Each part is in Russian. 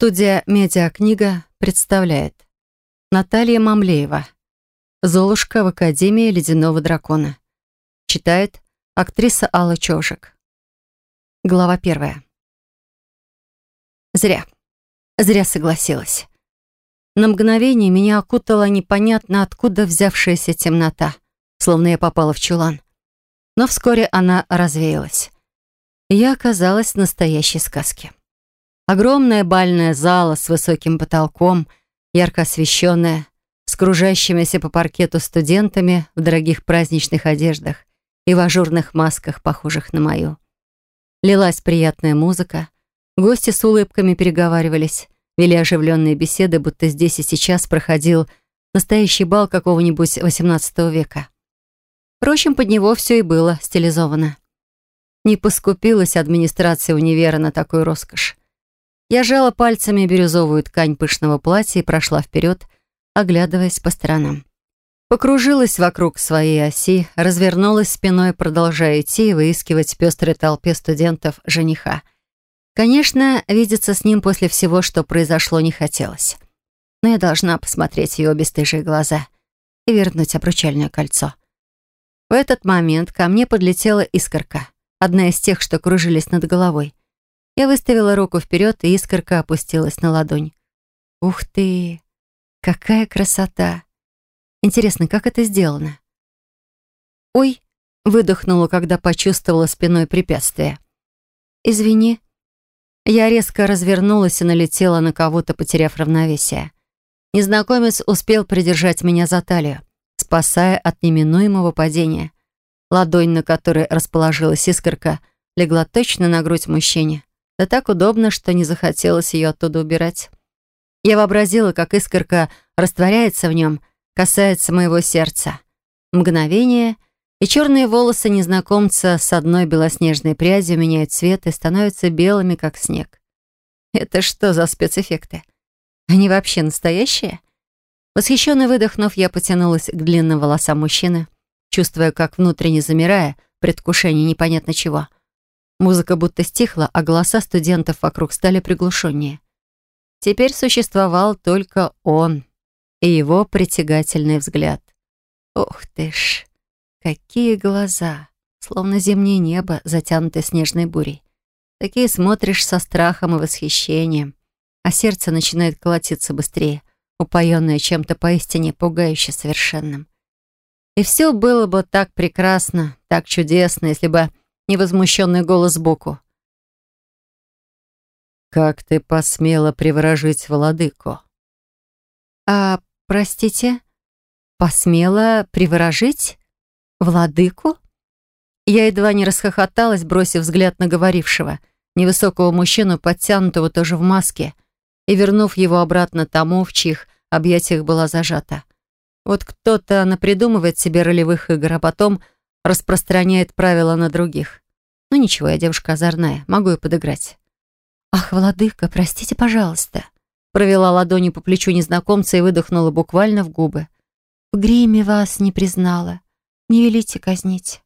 Студия «Медиакнига» представляет Наталья Мамлеева «Золушка в Академии Ледяного Дракона» Читает актриса Алла Чожик Глава первая Зря. Зря согласилась. На мгновение меня окутала непонятно откуда взявшаяся темнота, словно я попала в чулан. Но вскоре она развеялась. Я оказалась в настоящей сказке. Огромная бальная зала с высоким потолком, ярко освещенная, с кружащимися по паркету студентами в дорогих праздничных одеждах и в ажурных масках, похожих на мою. Лилась приятная музыка, гости с улыбками переговаривались, вели оживленные беседы, будто здесь и сейчас проходил настоящий бал какого-нибудь XVIII века. Впрочем, под него все и было стилизовано. Не поскупилась администрация универа на такую роскошь. Я жала пальцами бирюзовую ткань пышного платья и прошла вперед, оглядываясь по сторонам. Покружилась вокруг своей оси, развернулась спиной, продолжая идти и выискивать пестрой толпе студентов жениха. Конечно, видеться с ним после всего, что произошло, не хотелось. Но я должна посмотреть его бесстыжие глаза и вернуть обручальное кольцо. В этот момент ко мне подлетела искорка, одна из тех, что кружились над головой. Я выставила руку вперед, и искорка опустилась на ладонь. Ух ты! Какая красота! Интересно, как это сделано? Ой, выдохнула, когда почувствовала спиной препятствие. Извини. Я резко развернулась и налетела на кого-то, потеряв равновесие. Незнакомец успел придержать меня за талию, спасая от неминуемого падения. Ладонь, на которой расположилась искорка, легла точно на грудь мужчине. Да так удобно, что не захотелось ее оттуда убирать. Я вообразила, как искорка растворяется в нем, касается моего сердца. Мгновение, и черные волосы незнакомца с одной белоснежной прядью меняют цвет и становятся белыми, как снег. Это что за спецэффекты? Они вообще настоящие? Восхищенно выдохнув, я потянулась к длинным волосам мужчины, чувствуя, как внутренне замирая, предвкушение непонятно чего — Музыка будто стихла, а голоса студентов вокруг стали приглушеннее. Теперь существовал только он и его притягательный взгляд. Ох ты ж, какие глаза, словно зимнее небо, затянутое снежной бурей. Такие смотришь со страхом и восхищением, а сердце начинает колотиться быстрее, упоенное чем-то поистине пугающе совершенным. И все было бы так прекрасно, так чудесно, если бы невозмущенный голос сбоку. «Как ты посмела приворожить владыку?» «А, простите, посмела приворожить? Владыку?» Я едва не расхохоталась, бросив взгляд на говорившего, невысокого мужчину, подтянутого тоже в маске, и вернув его обратно тому, в чьих объятиях была зажата. Вот кто-то напридумывает себе ролевых игр, а потом распространяет правила на других. Ну ничего, я девушка озорная, могу и подыграть. «Ах, владыка, простите, пожалуйста», провела ладони по плечу незнакомца и выдохнула буквально в губы. «В гриме вас не признала. Не велите казнить».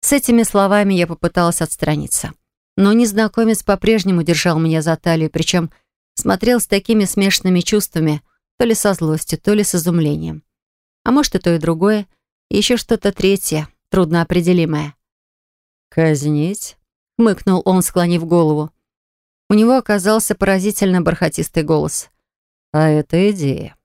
С этими словами я попыталась отстраниться. Но незнакомец по-прежнему держал меня за талию, причем смотрел с такими смешанными чувствами, то ли со злостью, то ли с изумлением. А может, и то, и другое, и еще что-то третье, трудноопределимое. «Казнить?» — хмыкнул он, склонив голову. У него оказался поразительно бархатистый голос. «А это идея».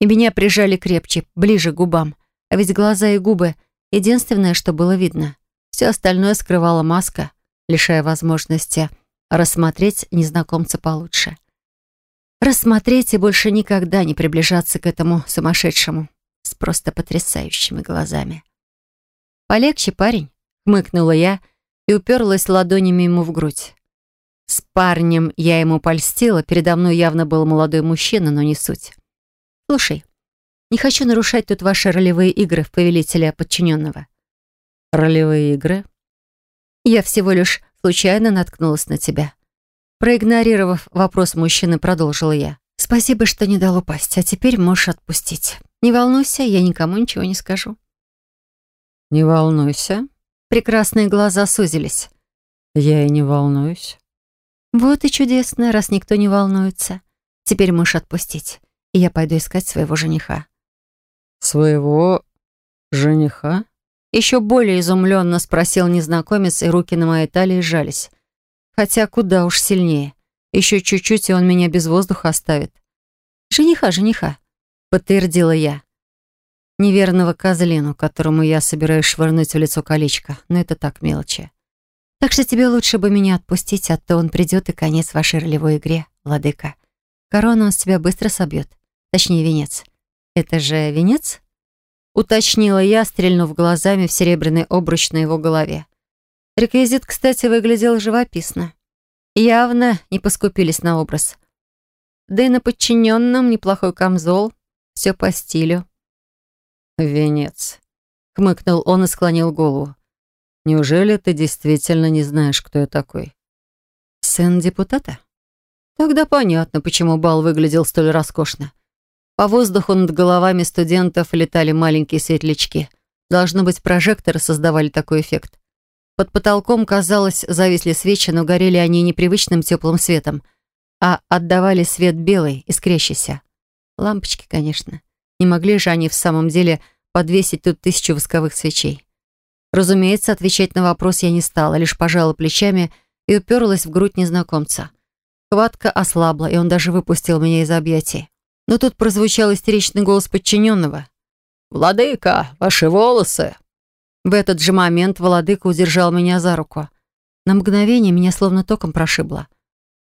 И меня прижали крепче, ближе к губам. А ведь глаза и губы — единственное, что было видно. Все остальное скрывала маска, лишая возможности рассмотреть незнакомца получше. Рассмотреть и больше никогда не приближаться к этому сумасшедшему просто потрясающими глазами. «Полегче, парень», — хмыкнула я и уперлась ладонями ему в грудь. С парнем я ему польстила, передо мной явно был молодой мужчина, но не суть. «Слушай, не хочу нарушать тут ваши ролевые игры в повелителя подчиненного». «Ролевые игры?» «Я всего лишь случайно наткнулась на тебя». Проигнорировав вопрос мужчины, продолжила я. «Спасибо, что не дал упасть, а теперь можешь отпустить. Не волнуйся, я никому ничего не скажу». «Не волнуйся». Прекрасные глаза сузились. «Я и не волнуюсь». Вот и чудесно, раз никто не волнуется. Теперь можешь отпустить, и я пойду искать своего жениха. Своего жениха? Еще более изумленно спросил незнакомец, и руки на моей талии сжались. Хотя куда уж сильнее. Еще чуть-чуть, и он меня без воздуха оставит. «Жениха, жениха», — подтвердила я. Неверного козлину, которому я собираюсь швырнуть в лицо колечко, но это так мелочи. Так что тебе лучше бы меня отпустить, а то он придет и конец вашей ролевой игре, владыка. Корону он с тебя быстро собьет. Точнее, венец. Это же венец? Уточнила я, стрельнув глазами в серебряный обруч на его голове. Реквизит, кстати, выглядел живописно. Явно не поскупились на образ. Да и на подчиненном неплохой камзол. Все по стилю. «Венец», — хмыкнул он и склонил голову. «Неужели ты действительно не знаешь, кто я такой?» «Сын депутата?» Тогда понятно, почему бал выглядел столь роскошно. По воздуху над головами студентов летали маленькие светлячки. Должно быть, прожекторы создавали такой эффект. Под потолком, казалось, зависли свечи, но горели они непривычным теплым светом, а отдавали свет белый, искрящийся. Лампочки, конечно. Не могли же они в самом деле подвесить тут тысячу восковых свечей. Разумеется, отвечать на вопрос я не стала, лишь пожала плечами и уперлась в грудь незнакомца. Хватка ослабла, и он даже выпустил меня из объятий. Но тут прозвучал истеричный голос подчиненного. «Владыка, ваши волосы!» В этот же момент владыка удержал меня за руку. На мгновение меня словно током прошибло.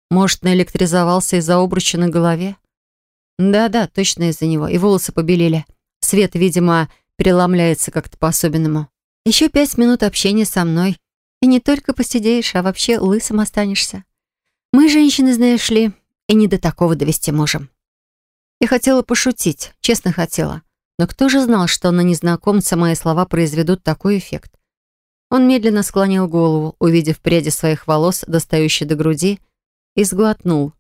Может, наэлектризовался из-за обруча на голове? Да-да, точно из-за него. И волосы побелели. Свет, видимо, переломляется как-то по-особенному. Еще пять минут общения со мной. И не только посидеешь, а вообще лысым останешься. Мы, женщины, знаешь ли, и не до такого довести можем. Я хотела пошутить, честно хотела. Но кто же знал, что на незнакомца мои слова произведут такой эффект? Он медленно склонил голову, увидев пряди своих волос, достающие до груди, и сглотнул.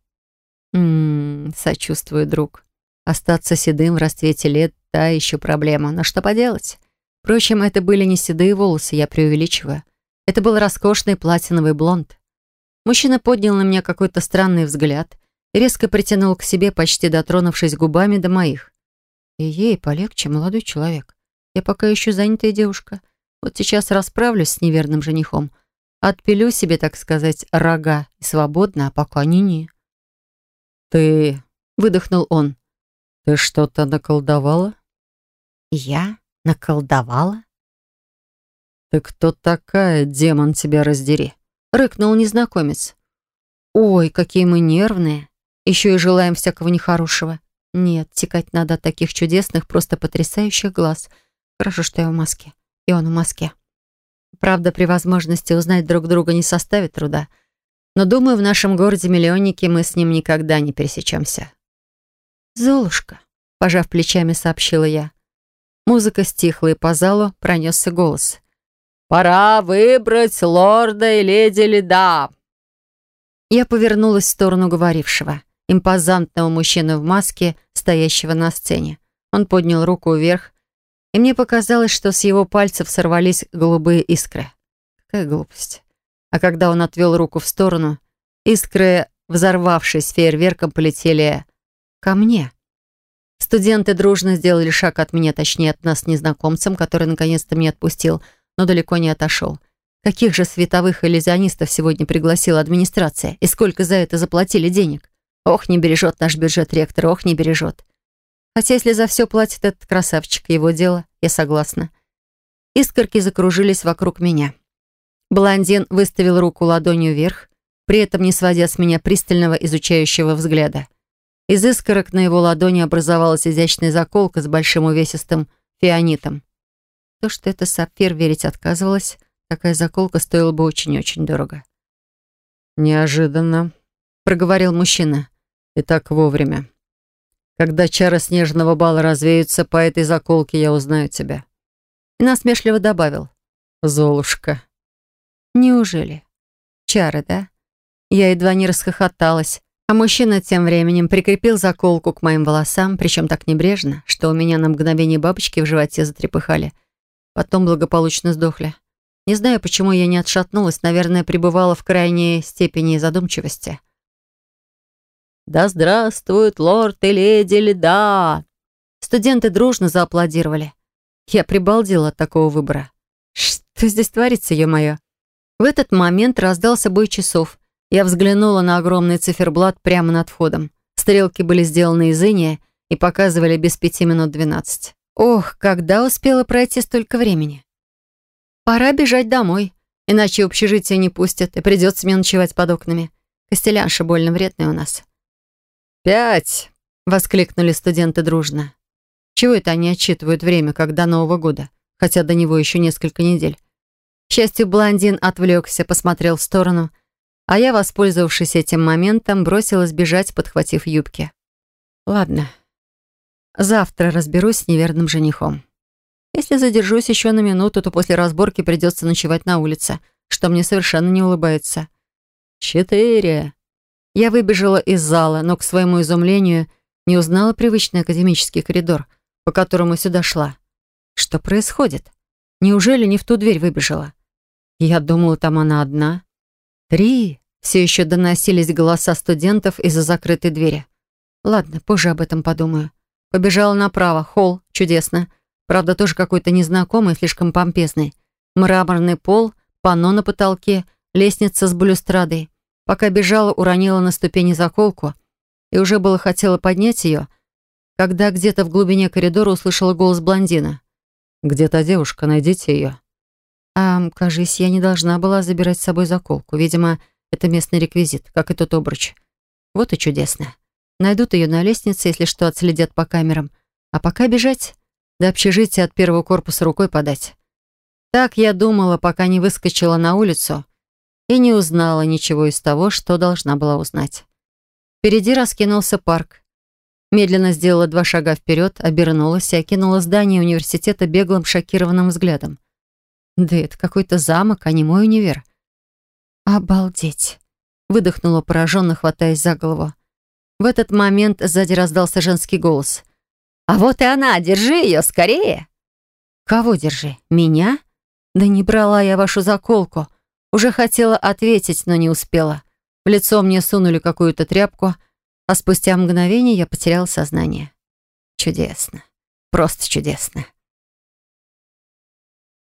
Ммм, сочувствую, друг. Остаться седым в расцвете лет — та еще проблема. Но что поделать? Впрочем, это были не седые волосы, я преувеличиваю. Это был роскошный платиновый блонд. Мужчина поднял на меня какой-то странный взгляд и резко притянул к себе, почти дотронувшись губами до моих. И ей полегче, молодой человек. Я пока еще занятая девушка. Вот сейчас расправлюсь с неверным женихом. Отпилю себе, так сказать, рога и свободно, а пока не-не. «Ты...» — выдохнул он. «Ты что-то наколдовала?» «Я наколдовала?» «Ты кто такая, демон, тебя раздери?» — рыкнул незнакомец. «Ой, какие мы нервные. Еще и желаем всякого нехорошего. Нет, текать надо от таких чудесных, просто потрясающих глаз. Хорошо, что я в маске. И он в маске. Правда, при возможности узнать друг друга не составит труда. Но, думаю, в нашем городе-миллионнике мы с ним никогда не пересечемся. «Золушка», — пожав плечами, сообщила я. Музыка стихла, и по залу пронесся голос. «Пора выбрать лорда и леди Леда!» Я повернулась в сторону говорившего, импозантного мужчины в маске, стоящего на сцене. Он поднял руку вверх, и мне показалось, что с его пальцев сорвались голубые искры. Какая глупость. А когда он отвел руку в сторону, искры, взорвавшись фейерверком, полетели ко мне. Студенты дружно сделали шаг от меня, точнее от нас с незнакомцем, который наконец-то меня отпустил, но далеко не отошел. Каких же световых иллюзионистов сегодня пригласила администрация? И сколько за это заплатили денег? Ох, не бережет наш бюджет ректор, ох, не бережет. Хотя если за все платит этот красавчик, его дело, я согласна. Искорки закружились вокруг меня. Блондин выставил руку ладонью вверх, при этом не сводя с меня пристального изучающего взгляда. Из искорок на его ладони образовалась изящная заколка с большим увесистым фианитом. То, что это сапфир, верить отказывалась, такая заколка стоила бы очень-очень дорого. «Неожиданно», — проговорил мужчина. «И так вовремя. Когда чары снежного бала развеются, по этой заколке я узнаю тебя». И насмешливо добавил. «Золушка». «Неужели? Чары, да?» Я едва не расхохоталась, а мужчина тем временем прикрепил заколку к моим волосам, причем так небрежно, что у меня на мгновение бабочки в животе затрепыхали. Потом благополучно сдохли. Не знаю, почему я не отшатнулась, наверное, пребывала в крайней степени задумчивости. «Да здравствует лорд и леди льда!» Студенты дружно зааплодировали. Я прибалдела от такого выбора. Что здесь творится, ё-моё? В этот момент раздался бой часов. Я взглянула на огромный циферблат прямо над входом. Стрелки были сделаны из иния и показывали без пяти минут двенадцать. Ох, когда успела пройти столько времени? Пора бежать домой, иначе общежитие не пустят, и придется мне ночевать под окнами. Костелянша больно вредная у нас. «Пять!» — воскликнули студенты дружно. Чего это они отчитывают время, как до Нового года, хотя до него еще несколько недель? Счастью, блондин отвлекся, посмотрел в сторону, а я, воспользовавшись этим моментом, бросилась бежать, подхватив юбки. Ладно, завтра разберусь с неверным женихом. Если задержусь еще на минуту, то после разборки придется ночевать на улице, что мне совершенно не улыбается. Четыре. Я выбежала из зала, но, к своему изумлению, не узнала привычный академический коридор, по которому сюда шла. Что происходит? Неужели не в ту дверь выбежала? Я думала, там она одна. Три. Все еще доносились голоса студентов из-за закрытой двери. Ладно, позже об этом подумаю. Побежала направо. Холл. Чудесно. Правда, тоже какой-то незнакомый, слишком помпезный. Мраморный пол, панно на потолке, лестница с балюстрадой. Пока бежала, уронила на ступени заколку и уже было хотела поднять ее, когда где-то в глубине коридора услышала голос блондина. «Где та девушка? Найдите ее». А, кажись, я не должна была забирать с собой заколку. Видимо, это местный реквизит, как и тот обруч. Вот и чудесно. Найдут ее на лестнице, если что, отследят по камерам. А пока бежать, до общежития от первого корпуса рукой подать. Так я думала, пока не выскочила на улицу и не узнала ничего из того, что должна была узнать. Впереди раскинулся парк. Медленно сделала два шага вперед, обернулась и окинула здание университета беглым шокированным взглядом. Да это какой-то замок, а не мой универ. Обалдеть. Выдохнула пораженно, хватаясь за голову. В этот момент сзади раздался женский голос. «А вот и она! Держи ее скорее!» «Кого держи? Меня?» «Да не брала я вашу заколку. Уже хотела ответить, но не успела. В лицо мне сунули какую-то тряпку, а спустя мгновение я потеряла сознание. Чудесно. Просто чудесно.